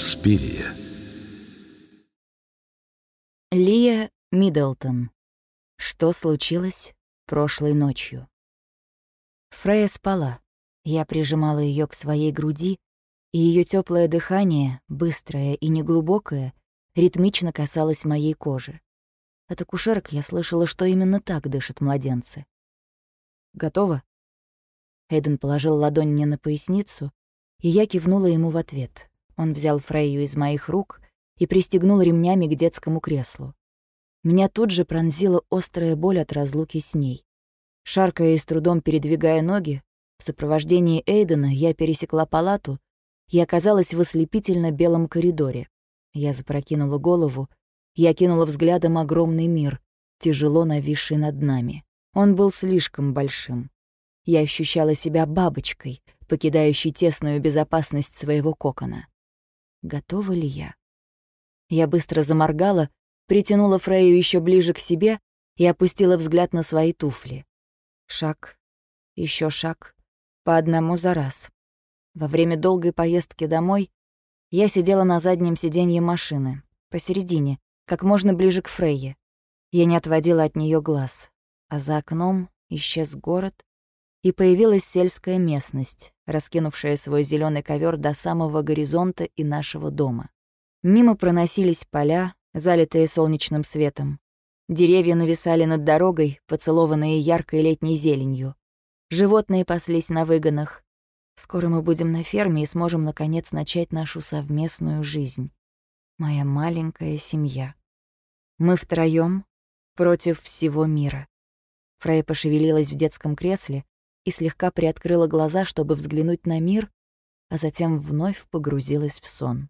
Инспирия. Лия Миддлтон. Что случилось прошлой ночью? Фрея спала. Я прижимала ее к своей груди, и ее теплое дыхание, быстрое и неглубокое, ритмично касалось моей кожи. От акушерок я слышала, что именно так дышат младенцы. «Готово?» Эйден положил ладонь мне на поясницу, и я кивнула ему в ответ. Он взял Фрейю из моих рук и пристегнул ремнями к детскому креслу. Меня тут же пронзила острая боль от разлуки с ней. Шаркая и с трудом передвигая ноги, в сопровождении Эйдена я пересекла палату и оказалась в ослепительно белом коридоре. Я запрокинула голову, я кинула взглядом огромный мир, тяжело нависший над нами. Он был слишком большим. Я ощущала себя бабочкой, покидающей тесную безопасность своего кокона. Готова ли я? Я быстро заморгала, притянула Фрею еще ближе к себе и опустила взгляд на свои туфли. Шаг, еще шаг, по одному за раз. Во время долгой поездки домой я сидела на заднем сиденье машины, посередине, как можно ближе к Фрейе. Я не отводила от нее глаз, а за окном исчез город, и появилась сельская местность, раскинувшая свой зеленый ковер до самого горизонта и нашего дома. Мимо проносились поля, залитые солнечным светом. Деревья нависали над дорогой, поцелованные яркой летней зеленью. Животные паслись на выгонах. Скоро мы будем на ферме и сможем, наконец, начать нашу совместную жизнь. Моя маленькая семья. Мы втроём против всего мира. Фрей пошевелилась в детском кресле и слегка приоткрыла глаза, чтобы взглянуть на мир, а затем вновь погрузилась в сон.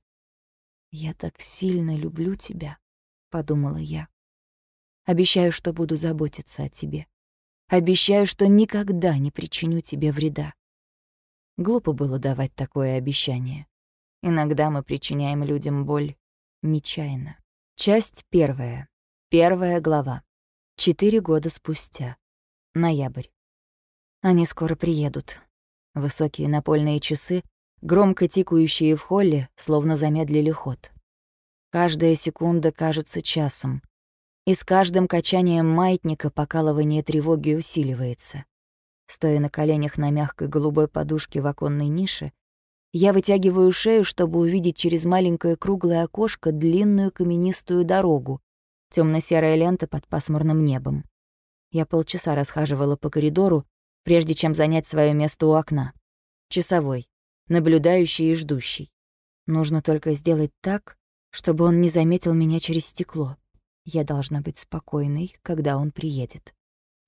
«Я так сильно люблю тебя», — подумала я. «Обещаю, что буду заботиться о тебе. Обещаю, что никогда не причиню тебе вреда». Глупо было давать такое обещание. Иногда мы причиняем людям боль нечаянно. Часть первая. Первая глава. Четыре года спустя. Ноябрь. Они скоро приедут. Высокие напольные часы громко тикающие в холле, словно замедлили ход. Каждая секунда кажется часом, и с каждым качанием маятника покалывание тревоги усиливается. Стоя на коленях на мягкой голубой подушке в оконной нише, я вытягиваю шею, чтобы увидеть через маленькое круглое окошко длинную каменистую дорогу, темно серая лента под пасмурным небом. Я полчаса расхаживала по коридору, прежде чем занять свое место у окна. Часовой наблюдающий и ждущий. Нужно только сделать так, чтобы он не заметил меня через стекло. Я должна быть спокойной, когда он приедет.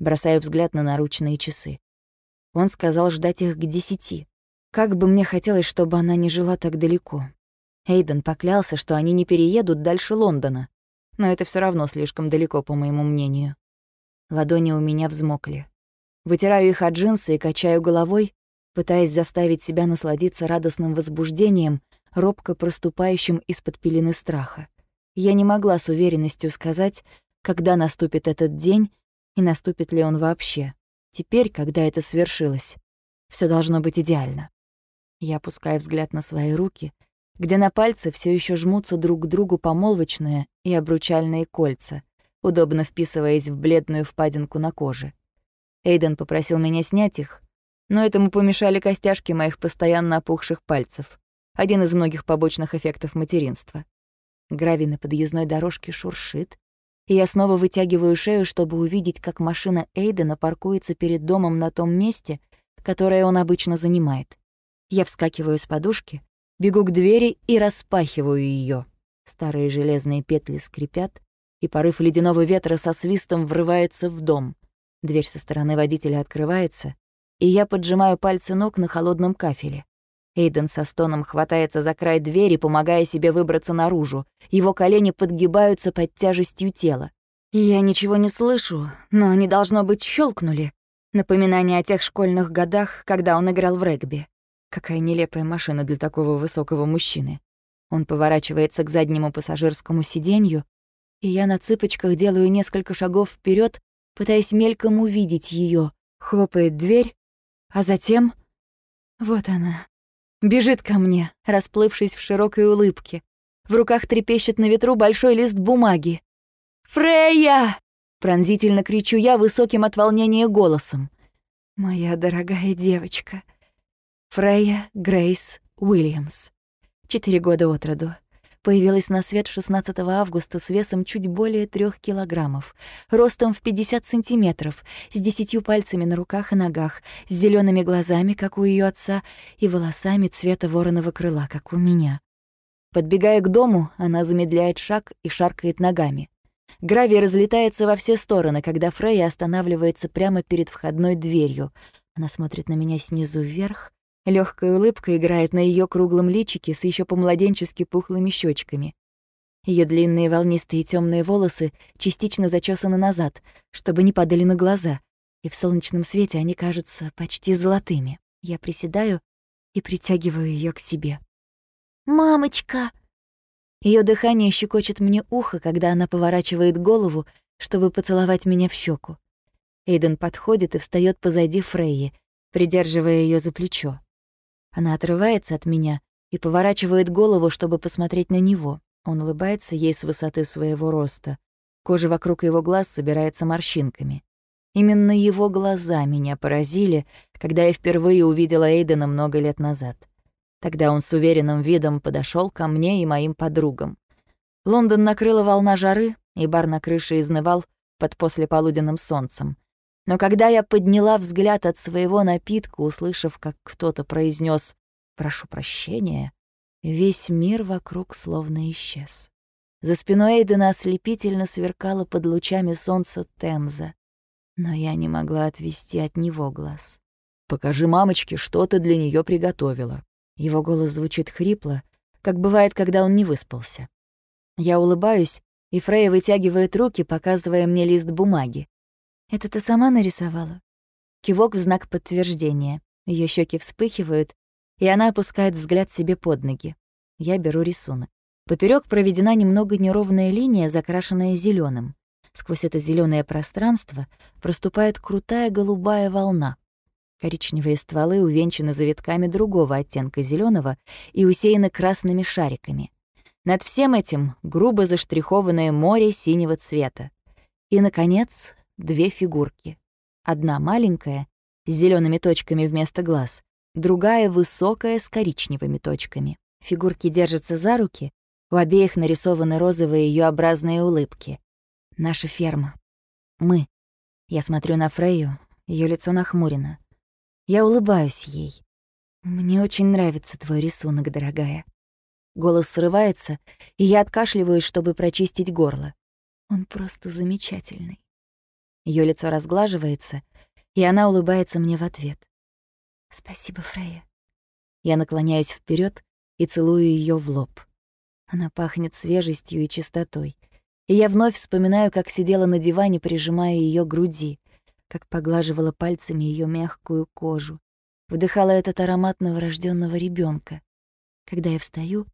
Бросаю взгляд на наручные часы. Он сказал ждать их к десяти. Как бы мне хотелось, чтобы она не жила так далеко. Эйден поклялся, что они не переедут дальше Лондона. Но это все равно слишком далеко, по моему мнению. Ладони у меня взмокли. Вытираю их от джинсы и качаю головой, пытаясь заставить себя насладиться радостным возбуждением, робко проступающим из-под пелены страха. Я не могла с уверенностью сказать, когда наступит этот день и наступит ли он вообще. Теперь, когда это свершилось, все должно быть идеально. Я опускаю взгляд на свои руки, где на пальце все еще жмутся друг к другу помолвочные и обручальные кольца, удобно вписываясь в бледную впадинку на коже. Эйден попросил меня снять их, но этому помешали костяшки моих постоянно опухших пальцев. Один из многих побочных эффектов материнства. Гравий на подъездной дорожке шуршит, и я снова вытягиваю шею, чтобы увидеть, как машина Эйдена паркуется перед домом на том месте, которое он обычно занимает. Я вскакиваю с подушки, бегу к двери и распахиваю ее. Старые железные петли скрипят, и порыв ледяного ветра со свистом врывается в дом. Дверь со стороны водителя открывается, и я поджимаю пальцы ног на холодном кафеле. Эйден со стоном хватается за край двери, помогая себе выбраться наружу. Его колени подгибаются под тяжестью тела. Я ничего не слышу, но они, должно быть, щелкнули. Напоминание о тех школьных годах, когда он играл в регби. Какая нелепая машина для такого высокого мужчины. Он поворачивается к заднему пассажирскому сиденью, и я на цыпочках делаю несколько шагов вперед, пытаясь мельком увидеть ее. Хлопает дверь, а затем... Вот она. Бежит ко мне, расплывшись в широкой улыбке. В руках трепещет на ветру большой лист бумаги. «Фрея!» — пронзительно кричу я высоким от волнения голосом. «Моя дорогая девочка». Фрея Грейс Уильямс. Четыре года от роду. Появилась на свет 16 августа с весом чуть более трех килограммов, ростом в 50 сантиметров, с десятью пальцами на руках и ногах, с зелеными глазами, как у ее отца, и волосами цвета вороного крыла, как у меня. Подбегая к дому, она замедляет шаг и шаркает ногами. Гравий разлетается во все стороны, когда Фрейя останавливается прямо перед входной дверью. Она смотрит на меня снизу вверх, Легкая улыбка играет на ее круглом личике с еще помладенчески пухлыми щечками. Ее длинные волнистые темные волосы частично зачесаны назад, чтобы не падали на глаза, и в солнечном свете они кажутся почти золотыми. Я приседаю и притягиваю ее к себе. «Мамочка!» Ее дыхание щекочет мне ухо, когда она поворачивает голову, чтобы поцеловать меня в щеку. Эйден подходит и встает позади Фрейи, придерживая ее за плечо. Она отрывается от меня и поворачивает голову, чтобы посмотреть на него. Он улыбается ей с высоты своего роста. Кожа вокруг его глаз собирается морщинками. Именно его глаза меня поразили, когда я впервые увидела Эйдена много лет назад. Тогда он с уверенным видом подошел ко мне и моим подругам. Лондон накрыла волна жары, и бар на крыше изнывал под послеполуденным солнцем. Но когда я подняла взгляд от своего напитка, услышав, как кто-то произнес «прошу прощения», весь мир вокруг словно исчез. За спиной Эйдена ослепительно сверкала под лучами солнца Темза, но я не могла отвести от него глаз. «Покажи мамочке, что ты для нее приготовила». Его голос звучит хрипло, как бывает, когда он не выспался. Я улыбаюсь, и Фрейя вытягивает руки, показывая мне лист бумаги. Это ты сама нарисовала? Кивок в знак подтверждения. Ее щеки вспыхивают, и она опускает взгляд себе под ноги. Я беру рисунок. Поперек проведена немного неровная линия, закрашенная зеленым. Сквозь это зеленое пространство проступает крутая голубая волна. Коричневые стволы увенчаны завитками другого оттенка зеленого и усеяны красными шариками. Над всем этим грубо заштрихованное море синего цвета. И, наконец, две фигурки. Одна маленькая, с зелеными точками вместо глаз, другая высокая, с коричневыми точками. Фигурки держатся за руки, у обеих нарисованы розовые ю-образные улыбки. Наша ферма. Мы. Я смотрю на Фрейю, ее лицо нахмурено. Я улыбаюсь ей. «Мне очень нравится твой рисунок, дорогая». Голос срывается, и я откашливаюсь, чтобы прочистить горло. Он просто замечательный. Ее лицо разглаживается, и она улыбается мне в ответ. «Спасибо, Фрея». Я наклоняюсь вперед и целую ее в лоб. Она пахнет свежестью и чистотой. И я вновь вспоминаю, как сидела на диване, прижимая ее груди, как поглаживала пальцами ее мягкую кожу, вдыхала этот аромат новорожденного ребенка. Когда я встаю,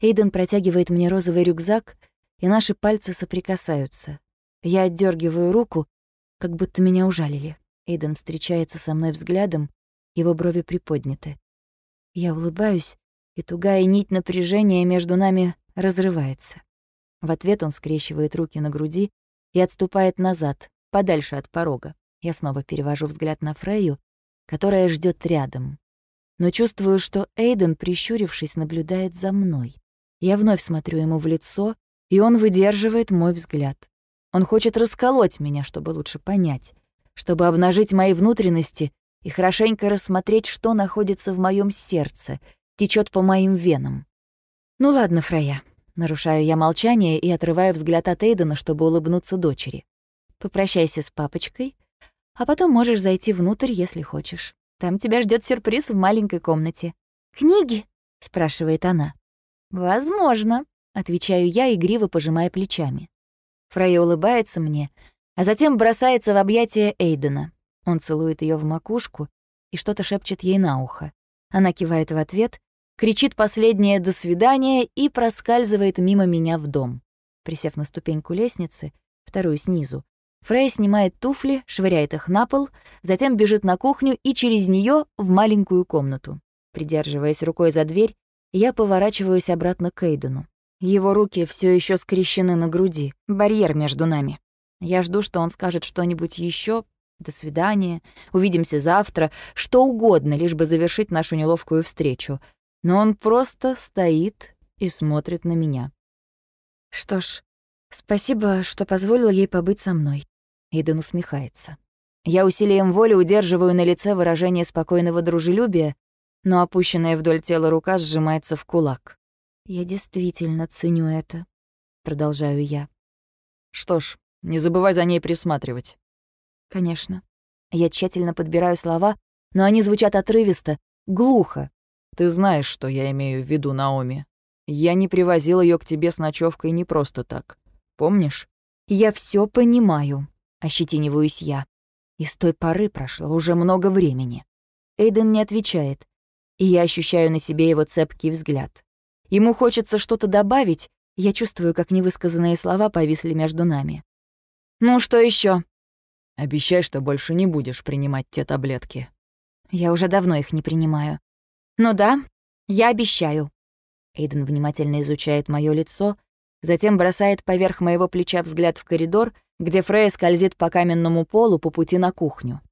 Эйден протягивает мне розовый рюкзак, и наши пальцы соприкасаются. Я отдергиваю руку, как будто меня ужалили. Эйден встречается со мной взглядом, его брови приподняты. Я улыбаюсь, и тугая нить напряжения между нами разрывается. В ответ он скрещивает руки на груди и отступает назад, подальше от порога. Я снова перевожу взгляд на Фрейю, которая ждет рядом. Но чувствую, что Эйден, прищурившись, наблюдает за мной. Я вновь смотрю ему в лицо, и он выдерживает мой взгляд. Он хочет расколоть меня, чтобы лучше понять, чтобы обнажить мои внутренности и хорошенько рассмотреть, что находится в моем сердце, течет по моим венам. «Ну ладно, Фрея», — нарушаю я молчание и отрываю взгляд от Эйдена, чтобы улыбнуться дочери. «Попрощайся с папочкой, а потом можешь зайти внутрь, если хочешь. Там тебя ждет сюрприз в маленькой комнате». «Книги?» — спрашивает она. «Возможно», — отвечаю я, игриво пожимая плечами. Фрейя улыбается мне, а затем бросается в объятия Эйдена. Он целует ее в макушку и что-то шепчет ей на ухо. Она кивает в ответ, кричит последнее «до свидания» и проскальзывает мимо меня в дом. Присев на ступеньку лестницы, вторую снизу, Фрей снимает туфли, швыряет их на пол, затем бежит на кухню и через нее в маленькую комнату. Придерживаясь рукой за дверь, я поворачиваюсь обратно к Эйдену. Его руки все еще скрещены на груди, барьер между нами. Я жду, что он скажет что-нибудь еще. До свидания, увидимся завтра, что угодно, лишь бы завершить нашу неловкую встречу. Но он просто стоит и смотрит на меня. Что ж, спасибо, что позволил ей побыть со мной. Эйден усмехается. Я усилием воли удерживаю на лице выражение спокойного дружелюбия, но опущенная вдоль тела рука сжимается в кулак. «Я действительно ценю это», — продолжаю я. «Что ж, не забывай за ней присматривать». «Конечно». Я тщательно подбираю слова, но они звучат отрывисто, глухо. «Ты знаешь, что я имею в виду, Наоми. Я не привозил ее к тебе с ночевкой не просто так. Помнишь?» «Я все понимаю», — ощетиниваюсь я. И с той поры прошло уже много времени. Эйден не отвечает, и я ощущаю на себе его цепкий взгляд. Ему хочется что-то добавить, я чувствую, как невысказанные слова повисли между нами. «Ну, что еще? «Обещай, что больше не будешь принимать те таблетки». «Я уже давно их не принимаю». «Ну да, я обещаю». Эйден внимательно изучает мое лицо, затем бросает поверх моего плеча взгляд в коридор, где Фрея скользит по каменному полу по пути на кухню.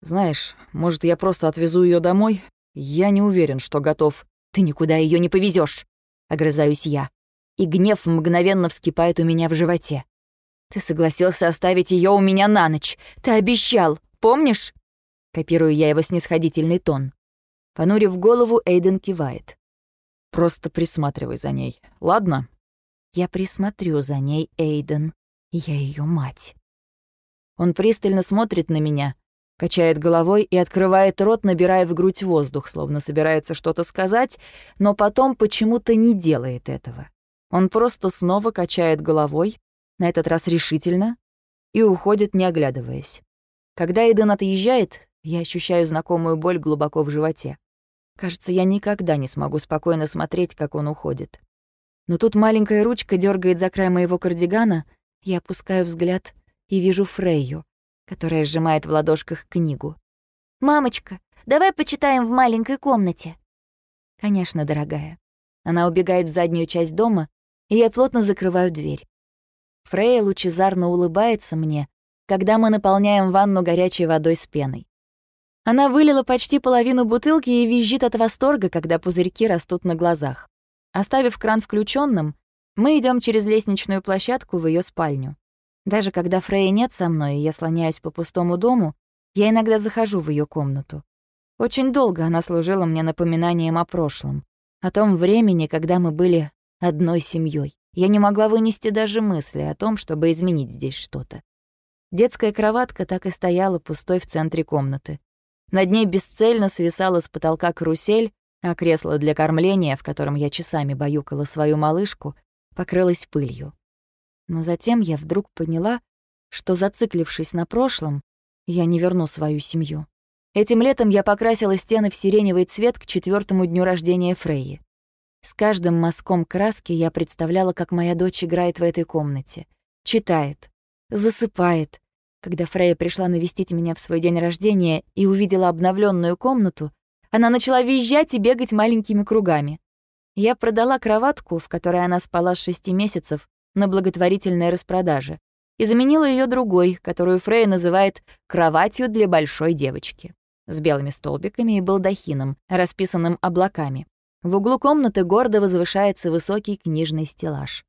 «Знаешь, может, я просто отвезу ее домой? Я не уверен, что готов «Ты никуда ее не повезешь, огрызаюсь я. И гнев мгновенно вскипает у меня в животе. «Ты согласился оставить ее у меня на ночь. Ты обещал, помнишь?» Копирую я его снисходительный тон. Понурив голову, Эйден кивает. «Просто присматривай за ней, ладно?» «Я присмотрю за ней, Эйден. Я ее мать». Он пристально смотрит на меня, Качает головой и открывает рот, набирая в грудь воздух, словно собирается что-то сказать, но потом почему-то не делает этого. Он просто снова качает головой, на этот раз решительно, и уходит, не оглядываясь. Когда Эйден отъезжает, я ощущаю знакомую боль глубоко в животе. Кажется, я никогда не смогу спокойно смотреть, как он уходит. Но тут маленькая ручка дергает за край моего кардигана, я опускаю взгляд и вижу Фрейю, которая сжимает в ладошках книгу. «Мамочка, давай почитаем в маленькой комнате». «Конечно, дорогая». Она убегает в заднюю часть дома, и я плотно закрываю дверь. Фрея лучезарно улыбается мне, когда мы наполняем ванну горячей водой с пеной. Она вылила почти половину бутылки и визжит от восторга, когда пузырьки растут на глазах. Оставив кран включенным, мы идем через лестничную площадку в ее спальню. Даже когда Фрея нет со мной, и я слоняюсь по пустому дому, я иногда захожу в ее комнату. Очень долго она служила мне напоминанием о прошлом, о том времени, когда мы были одной семьей. Я не могла вынести даже мысли о том, чтобы изменить здесь что-то. Детская кроватка так и стояла пустой в центре комнаты. Над ней бесцельно свисала с потолка карусель, а кресло для кормления, в котором я часами баюкала свою малышку, покрылось пылью. Но затем я вдруг поняла, что, зациклившись на прошлом, я не верну свою семью. Этим летом я покрасила стены в сиреневый цвет к четвертому дню рождения Фрейи. С каждым мазком краски я представляла, как моя дочь играет в этой комнате. Читает, засыпает. Когда Фрейя пришла навестить меня в свой день рождения и увидела обновленную комнату, она начала визжать и бегать маленькими кругами. Я продала кроватку, в которой она спала с шести месяцев, на благотворительной распродаже и заменила ее другой, которую Фрейя называет «кроватью для большой девочки», с белыми столбиками и балдахином, расписанным облаками. В углу комнаты гордо возвышается высокий книжный стеллаж.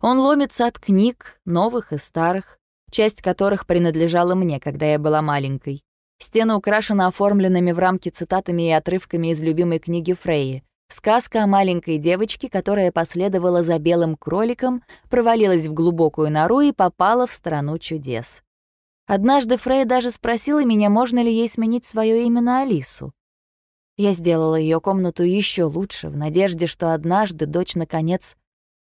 Он ломится от книг, новых и старых, часть которых принадлежала мне, когда я была маленькой. Стены украшены оформленными в рамке цитатами и отрывками из любимой книги Фрейи, Сказка о маленькой девочке, которая последовала за белым кроликом, провалилась в глубокую нору и попала в страну чудес. Однажды Фрей даже спросила меня, можно ли ей сменить свое имя на Алису. Я сделала ее комнату еще лучше, в надежде, что однажды дочь, наконец,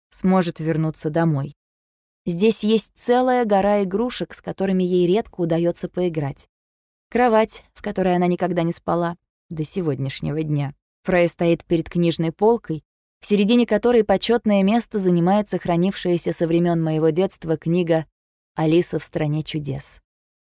сможет вернуться домой. Здесь есть целая гора игрушек, с которыми ей редко удается поиграть. Кровать, в которой она никогда не спала, до сегодняшнего дня. Фрей стоит перед книжной полкой, в середине которой почетное место занимает сохранившаяся со времен моего детства книга «Алиса в стране чудес».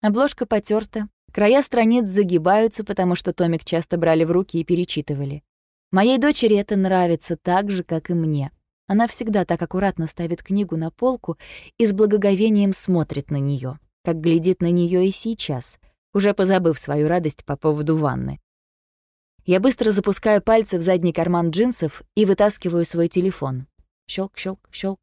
Обложка потерта, Края страниц загибаются, потому что томик часто брали в руки и перечитывали. Моей дочери это нравится так же, как и мне. Она всегда так аккуратно ставит книгу на полку и с благоговением смотрит на нее, как глядит на нее и сейчас, уже позабыв свою радость по поводу ванны. Я быстро запускаю пальцы в задний карман джинсов и вытаскиваю свой телефон. Щелк, щелк, щелк.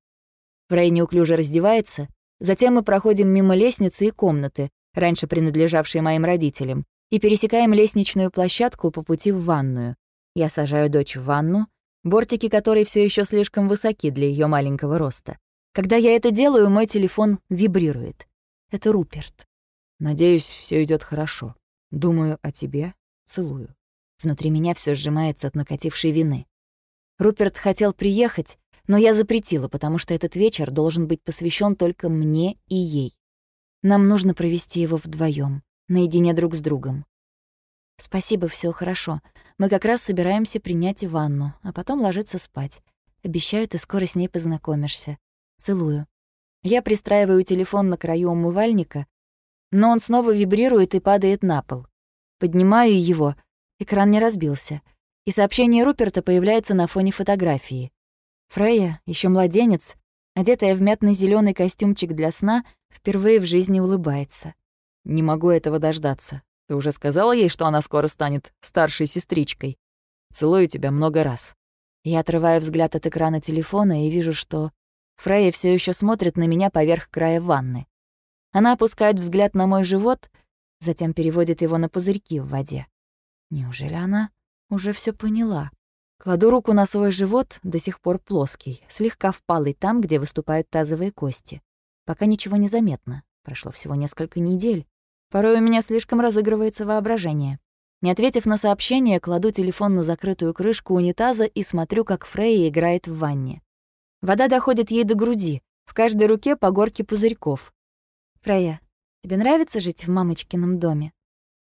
Фрей неуклюже раздевается, затем мы проходим мимо лестницы и комнаты, раньше принадлежавшей моим родителям, и пересекаем лестничную площадку по пути в ванную. Я сажаю дочь в ванну, бортики которой все еще слишком высоки для ее маленького роста. Когда я это делаю, мой телефон вибрирует. Это Руперт. Надеюсь, все идет хорошо. Думаю о тебе, целую. Внутри меня все сжимается от накатившей вины. Руперт хотел приехать, но я запретила, потому что этот вечер должен быть посвящен только мне и ей. Нам нужно провести его вдвоем, наедине друг с другом. Спасибо, все хорошо. Мы как раз собираемся принять ванну, а потом ложиться спать. Обещаю, ты скоро с ней познакомишься. Целую. Я пристраиваю телефон на краю умывальника, но он снова вибрирует и падает на пол. Поднимаю его, экран не разбился, и сообщение Руперта появляется на фоне фотографии. Фрея, еще младенец, одетая в мятно зеленый костюмчик для сна, впервые в жизни улыбается. «Не могу этого дождаться. Ты уже сказала ей, что она скоро станет старшей сестричкой? Целую тебя много раз». Я отрываю взгляд от экрана телефона и вижу, что Фрея все еще смотрит на меня поверх края ванны. Она опускает взгляд на мой живот, затем переводит его на пузырьки в воде. Неужели она уже все поняла? Кладу руку на свой живот, до сих пор плоский, слегка впалый там, где выступают тазовые кости. Пока ничего не заметно. Прошло всего несколько недель. Порой у меня слишком разыгрывается воображение. Не ответив на сообщение, кладу телефон на закрытую крышку унитаза и смотрю, как Фрейя играет в ванне. Вода доходит ей до груди, в каждой руке по горке пузырьков. «Фрейя, тебе нравится жить в мамочкином доме?»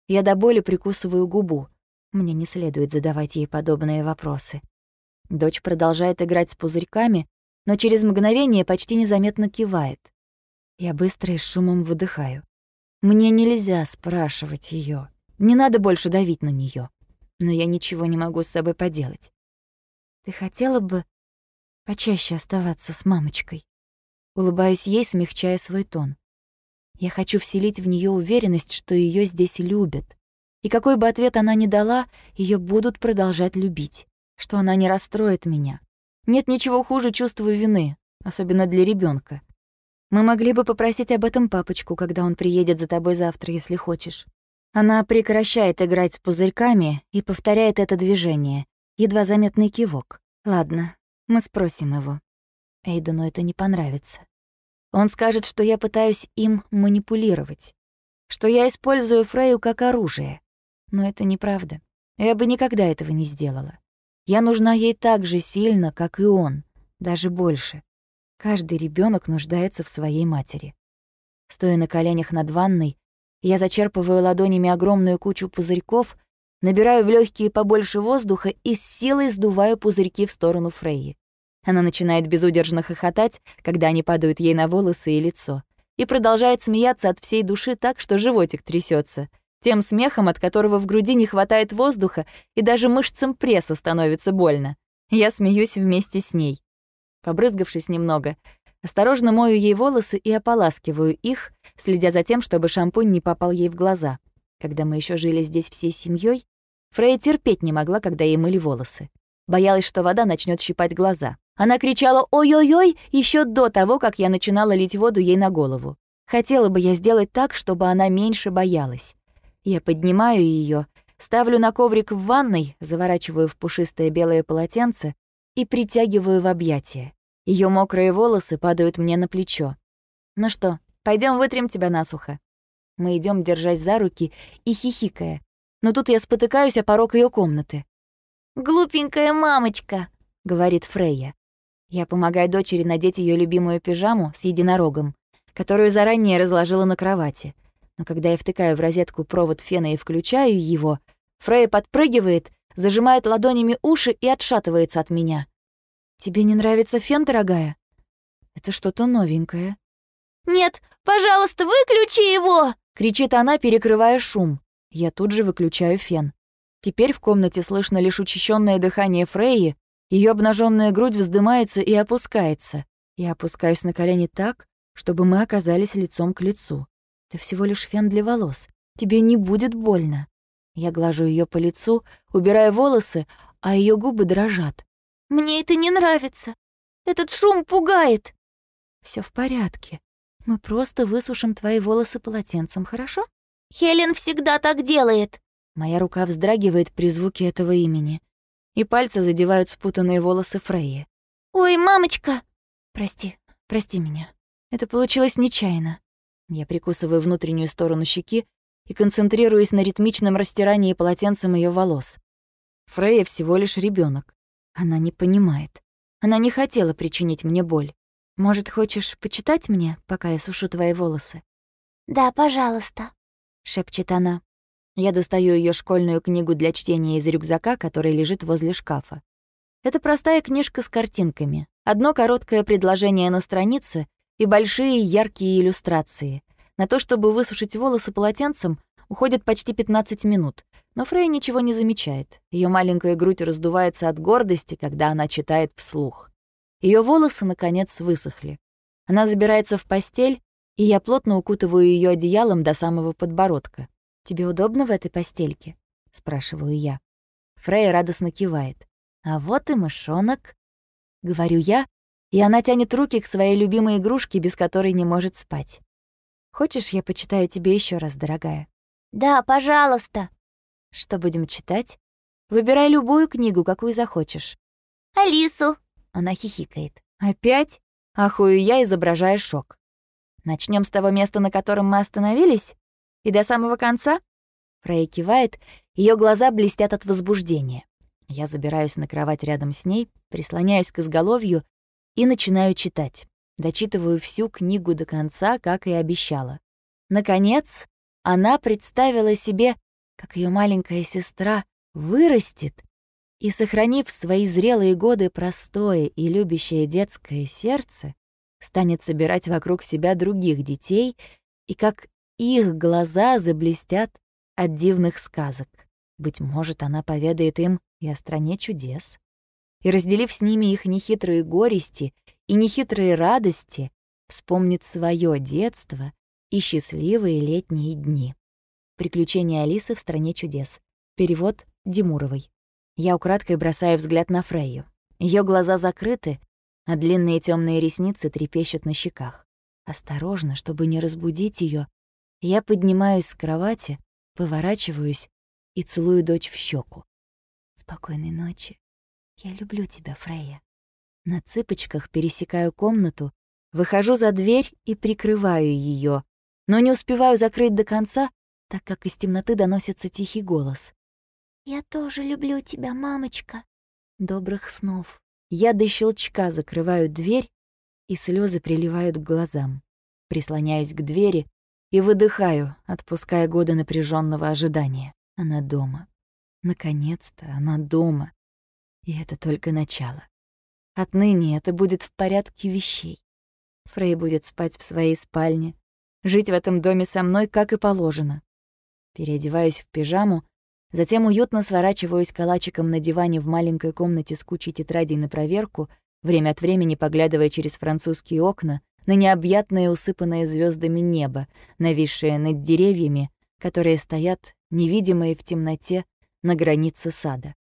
Я до боли прикусываю губу. Мне не следует задавать ей подобные вопросы. Дочь продолжает играть с пузырьками, но через мгновение почти незаметно кивает. Я быстро и с шумом выдыхаю. Мне нельзя спрашивать ее. Не надо больше давить на нее. Но я ничего не могу с собой поделать. Ты хотела бы почаще оставаться с мамочкой? Улыбаюсь ей, смягчая свой тон. Я хочу вселить в нее уверенность, что ее здесь любят. И какой бы ответ она ни дала, ее будут продолжать любить, что она не расстроит меня. Нет ничего хуже чувства вины, особенно для ребенка. Мы могли бы попросить об этом папочку, когда он приедет за тобой завтра, если хочешь. Она прекращает играть с пузырьками и повторяет это движение. Едва заметный кивок. Ладно, мы спросим его. Эйдену это не понравится. Он скажет, что я пытаюсь им манипулировать. Что я использую Фрею как оружие. Но это неправда. Я бы никогда этого не сделала. Я нужна ей так же сильно, как и он, даже больше. Каждый ребенок нуждается в своей матери. Стоя на коленях над ванной, я зачерпываю ладонями огромную кучу пузырьков, набираю в легкие побольше воздуха и с силой сдуваю пузырьки в сторону Фрейи. Она начинает безудержно хохотать, когда они падают ей на волосы и лицо, и продолжает смеяться от всей души так, что животик трясется, тем смехом, от которого в груди не хватает воздуха, и даже мышцам пресса становится больно. Я смеюсь вместе с ней. Побрызгавшись немного, осторожно мою ей волосы и ополаскиваю их, следя за тем, чтобы шампунь не попал ей в глаза. Когда мы еще жили здесь всей семьей, Фрей терпеть не могла, когда ей мыли волосы. Боялась, что вода начнет щипать глаза. Она кричала «Ой-ой-ой!» еще до того, как я начинала лить воду ей на голову. Хотела бы я сделать так, чтобы она меньше боялась. Я поднимаю ее, ставлю на коврик в ванной, заворачиваю в пушистое белое полотенце и притягиваю в объятия. Ее мокрые волосы падают мне на плечо. «Ну что, пойдем вытрем тебя насухо?» Мы идем, держась за руки и хихикая. Но тут я спотыкаюсь о порог ее комнаты. «Глупенькая мамочка», — говорит Фрейя. Я помогаю дочери надеть ее любимую пижаму с единорогом, которую заранее разложила на кровати. Но когда я втыкаю в розетку провод фена и включаю его, Фрейя подпрыгивает зажимает ладонями уши и отшатывается от меня. «Тебе не нравится фен, дорогая?» «Это что-то новенькое». «Нет, пожалуйста, выключи его!» — кричит она, перекрывая шум. Я тут же выключаю фен. Теперь в комнате слышно лишь учащенное дыхание Фрейи, ее обнаженная грудь вздымается и опускается. Я опускаюсь на колени так, чтобы мы оказались лицом к лицу. Это всего лишь фен для волос. Тебе не будет больно. Я глажу ее по лицу, убирая волосы, а ее губы дрожат. «Мне это не нравится. Этот шум пугает». Все в порядке. Мы просто высушим твои волосы полотенцем, хорошо?» «Хелен всегда так делает». Моя рука вздрагивает при звуке этого имени, и пальцы задевают спутанные волосы Фрейи. «Ой, мамочка!» «Прости, прости меня. Это получилось нечаянно». Я прикусываю внутреннюю сторону щеки и концентрируясь на ритмичном растирании полотенцем ее волос. Фрея всего лишь ребенок. Она не понимает. Она не хотела причинить мне боль. Может, хочешь почитать мне, пока я сушу твои волосы? «Да, пожалуйста», — шепчет она. Я достаю ее школьную книгу для чтения из рюкзака, который лежит возле шкафа. Это простая книжка с картинками. Одно короткое предложение на странице и большие яркие иллюстрации. На то, чтобы высушить волосы полотенцем, уходит почти 15 минут. Но Фрей ничего не замечает. Ее маленькая грудь раздувается от гордости, когда она читает вслух. Ее волосы, наконец, высохли. Она забирается в постель, и я плотно укутываю ее одеялом до самого подбородка. «Тебе удобно в этой постельке?» — спрашиваю я. Фрей радостно кивает. «А вот и мышонок», — говорю я, и она тянет руки к своей любимой игрушке, без которой не может спать. Хочешь, я почитаю тебе еще раз, дорогая? Да, пожалуйста. Что будем читать? Выбирай любую книгу, какую захочешь. Алису. Она хихикает. Опять? Ахую я, изображая шок. Начнем с того места, на котором мы остановились? И до самого конца? Фрей кивает, ее глаза блестят от возбуждения. Я забираюсь на кровать рядом с ней, прислоняюсь к изголовью и начинаю читать. Дочитываю всю книгу до конца, как и обещала. Наконец, она представила себе, как ее маленькая сестра вырастет и, сохранив свои зрелые годы простое и любящее детское сердце, станет собирать вокруг себя других детей и как их глаза заблестят от дивных сказок. Быть может, она поведает им и о стране чудес. И, разделив с ними их нехитрые горести и нехитрые радости вспомнит свое детство и счастливые летние дни. Приключения Алисы в стране чудес. Перевод Димуровой. Я украдкой бросаю взгляд на Фрейю. Ее глаза закрыты, а длинные темные ресницы трепещут на щеках. Осторожно, чтобы не разбудить ее, я поднимаюсь с кровати, поворачиваюсь и целую дочь в щеку. Спокойной ночи. Я люблю тебя, Фрейя. На цыпочках пересекаю комнату, выхожу за дверь и прикрываю ее, но не успеваю закрыть до конца, так как из темноты доносится тихий голос. «Я тоже люблю тебя, мамочка». Добрых снов. Я до щелчка закрываю дверь, и слезы приливают к глазам. Прислоняюсь к двери и выдыхаю, отпуская годы напряженного ожидания. Она дома. Наконец-то она дома. И это только начало. Отныне это будет в порядке вещей. Фрей будет спать в своей спальне, жить в этом доме со мной, как и положено. Переодеваюсь в пижаму, затем уютно сворачиваюсь калачиком на диване в маленькой комнате с кучей тетрадей на проверку, время от времени поглядывая через французские окна на необъятное усыпанное звездами небо, нависшее над деревьями, которые стоят, невидимые в темноте, на границе сада.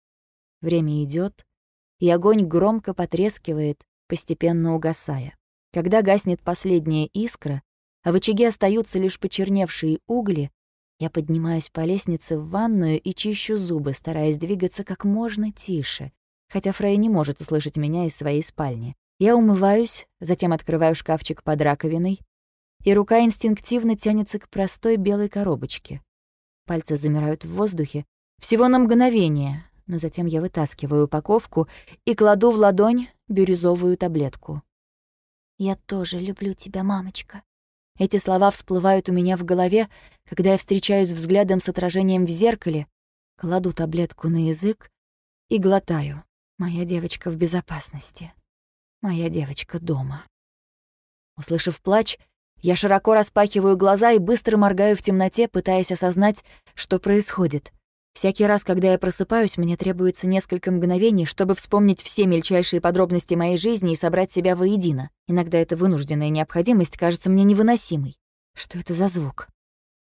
Время идет, и огонь громко потрескивает, постепенно угасая. Когда гаснет последняя искра, а в очаге остаются лишь почерневшие угли, я поднимаюсь по лестнице в ванную и чищу зубы, стараясь двигаться как можно тише, хотя Фрей не может услышать меня из своей спальни. Я умываюсь, затем открываю шкафчик под раковиной, и рука инстинктивно тянется к простой белой коробочке. Пальцы замирают в воздухе, всего на мгновение, но затем я вытаскиваю упаковку и кладу в ладонь бирюзовую таблетку. «Я тоже люблю тебя, мамочка». Эти слова всплывают у меня в голове, когда я встречаюсь взглядом с отражением в зеркале, кладу таблетку на язык и глотаю. Моя девочка в безопасности. Моя девочка дома. Услышав плач, Я широко распахиваю глаза и быстро моргаю в темноте, пытаясь осознать, что происходит. Всякий раз, когда я просыпаюсь, мне требуется несколько мгновений, чтобы вспомнить все мельчайшие подробности моей жизни и собрать себя воедино. Иногда эта вынужденная необходимость кажется мне невыносимой. Что это за звук?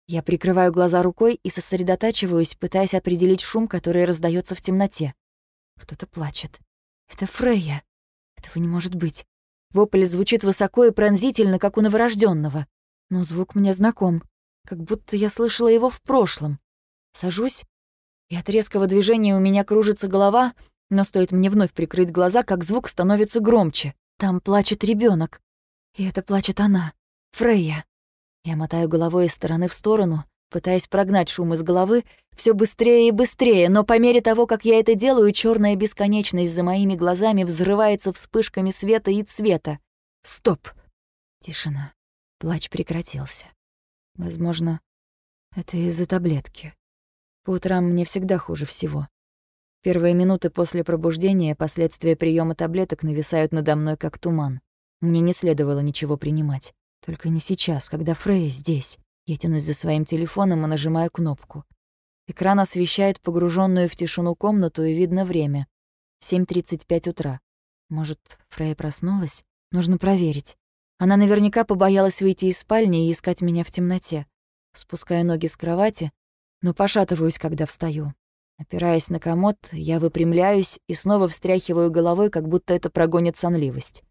Я прикрываю глаза рукой и сосредотачиваюсь, пытаясь определить шум, который раздается в темноте. Кто-то плачет. Это Фрейя. Этого не может быть. Вопль звучит высоко и пронзительно, как у новорожденного. Но звук мне знаком, как будто я слышала его в прошлом. Сажусь и от резкого движения у меня кружится голова, но стоит мне вновь прикрыть глаза, как звук становится громче. Там плачет ребенок, И это плачет она, Фрейя. Я мотаю головой из стороны в сторону, пытаясь прогнать шум из головы все быстрее и быстрее, но по мере того, как я это делаю, черная бесконечность за моими глазами взрывается вспышками света и цвета. Стоп. Тишина. Плач прекратился. Возможно, это из-за таблетки. По утрам мне всегда хуже всего. Первые минуты после пробуждения последствия приема таблеток нависают надо мной как туман. Мне не следовало ничего принимать. Только не сейчас, когда Фрей здесь. Я тянусь за своим телефоном и нажимаю кнопку. Экран освещает погруженную в тишину комнату, и видно время. 7.35 утра. Может, Фрей проснулась? Нужно проверить. Она наверняка побоялась выйти из спальни и искать меня в темноте. Спускаю ноги с кровати, но пошатываюсь, когда встаю. Опираясь на комод, я выпрямляюсь и снова встряхиваю головой, как будто это прогонит сонливость.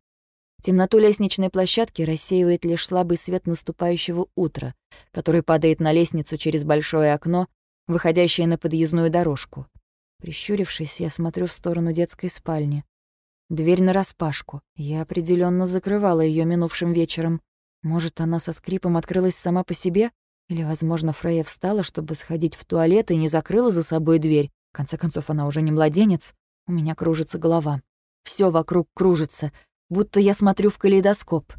Темноту лестничной площадки рассеивает лишь слабый свет наступающего утра, который падает на лестницу через большое окно, выходящее на подъездную дорожку. Прищурившись, я смотрю в сторону детской спальни. Дверь нараспашку. Я определенно закрывала ее минувшим вечером. Может, она со скрипом открылась сама по себе? Или, возможно, Фрейя встала, чтобы сходить в туалет и не закрыла за собой дверь. В конце концов, она уже не младенец. У меня кружится голова. Все вокруг кружится, будто я смотрю в калейдоскоп.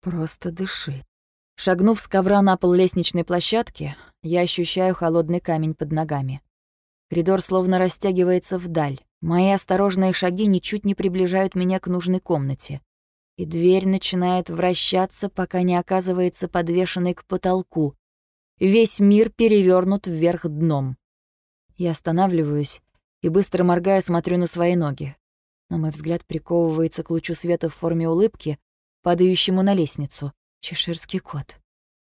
Просто дыши. Шагнув с ковра на пол лестничной площадки, я ощущаю холодный камень под ногами. Коридор словно растягивается вдаль. Мои осторожные шаги ничуть не приближают меня к нужной комнате. И дверь начинает вращаться, пока не оказывается подвешенной к потолку. Весь мир перевернут вверх дном. Я останавливаюсь и, быстро моргая, смотрю на свои ноги. Но мой взгляд приковывается к лучу света в форме улыбки, падающему на лестницу. Чеширский кот.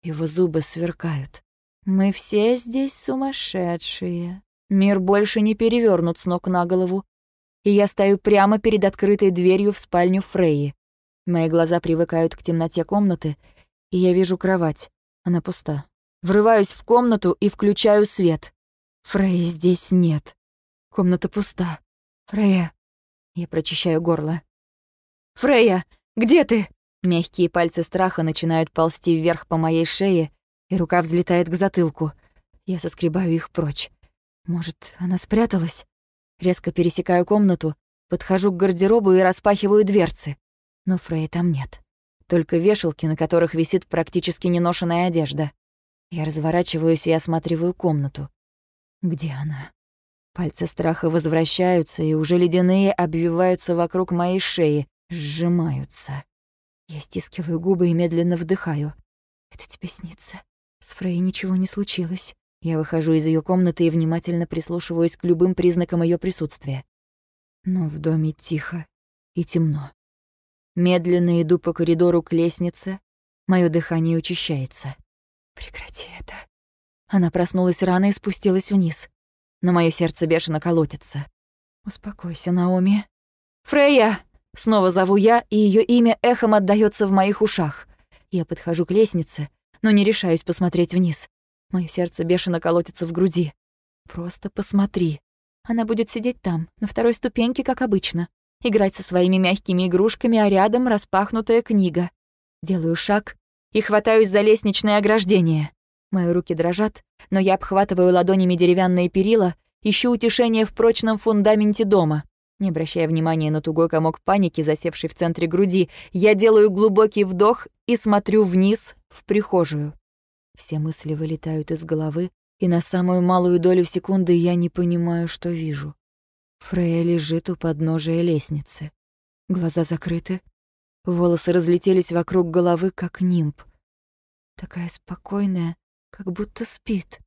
Его зубы сверкают. Мы все здесь сумасшедшие. Мир больше не перевернут с ног на голову. И я стою прямо перед открытой дверью в спальню Фрейи. Мои глаза привыкают к темноте комнаты, и я вижу кровать. Она пуста. Врываюсь в комнату и включаю свет. Фрей здесь нет. Комната пуста. Фрея. Я прочищаю горло. Фрея, где ты? Мягкие пальцы страха начинают ползти вверх по моей шее, и рука взлетает к затылку. Я соскребаю их прочь. Может, она спряталась? Резко пересекаю комнату, подхожу к гардеробу и распахиваю дверцы. Но Фрея там нет. Только вешалки, на которых висит практически неношенная одежда. Я разворачиваюсь и осматриваю комнату. Где она? Пальцы страха возвращаются, и уже ледяные обвиваются вокруг моей шеи, сжимаются. Я стискиваю губы и медленно вдыхаю. «Это тебе снится. С Фрей ничего не случилось». Я выхожу из ее комнаты и внимательно прислушиваюсь к любым признакам ее присутствия. Но в доме тихо и темно. Медленно иду по коридору к лестнице, мое дыхание учащается. Прекрати это. Она проснулась рано и спустилась вниз. Но мое сердце бешено колотится. Успокойся, Наоми. Фрея! Снова зову я, и ее имя эхом отдаётся в моих ушах. Я подхожу к лестнице, но не решаюсь посмотреть вниз. Мое сердце бешено колотится в груди. Просто посмотри. Она будет сидеть там, на второй ступеньке, как обычно. Играть со своими мягкими игрушками, а рядом распахнутая книга. Делаю шаг, и хватаюсь за лестничное ограждение. Мои руки дрожат, но я обхватываю ладонями деревянные перила, ищу утешение в прочном фундаменте дома. Не обращая внимания на тугой комок паники, засевший в центре груди, я делаю глубокий вдох и смотрю вниз, в прихожую. Все мысли вылетают из головы, и на самую малую долю секунды я не понимаю, что вижу. Фрея лежит у подножия лестницы. Глаза закрыты, Волосы разлетелись вокруг головы, как нимб. Такая спокойная, как будто спит.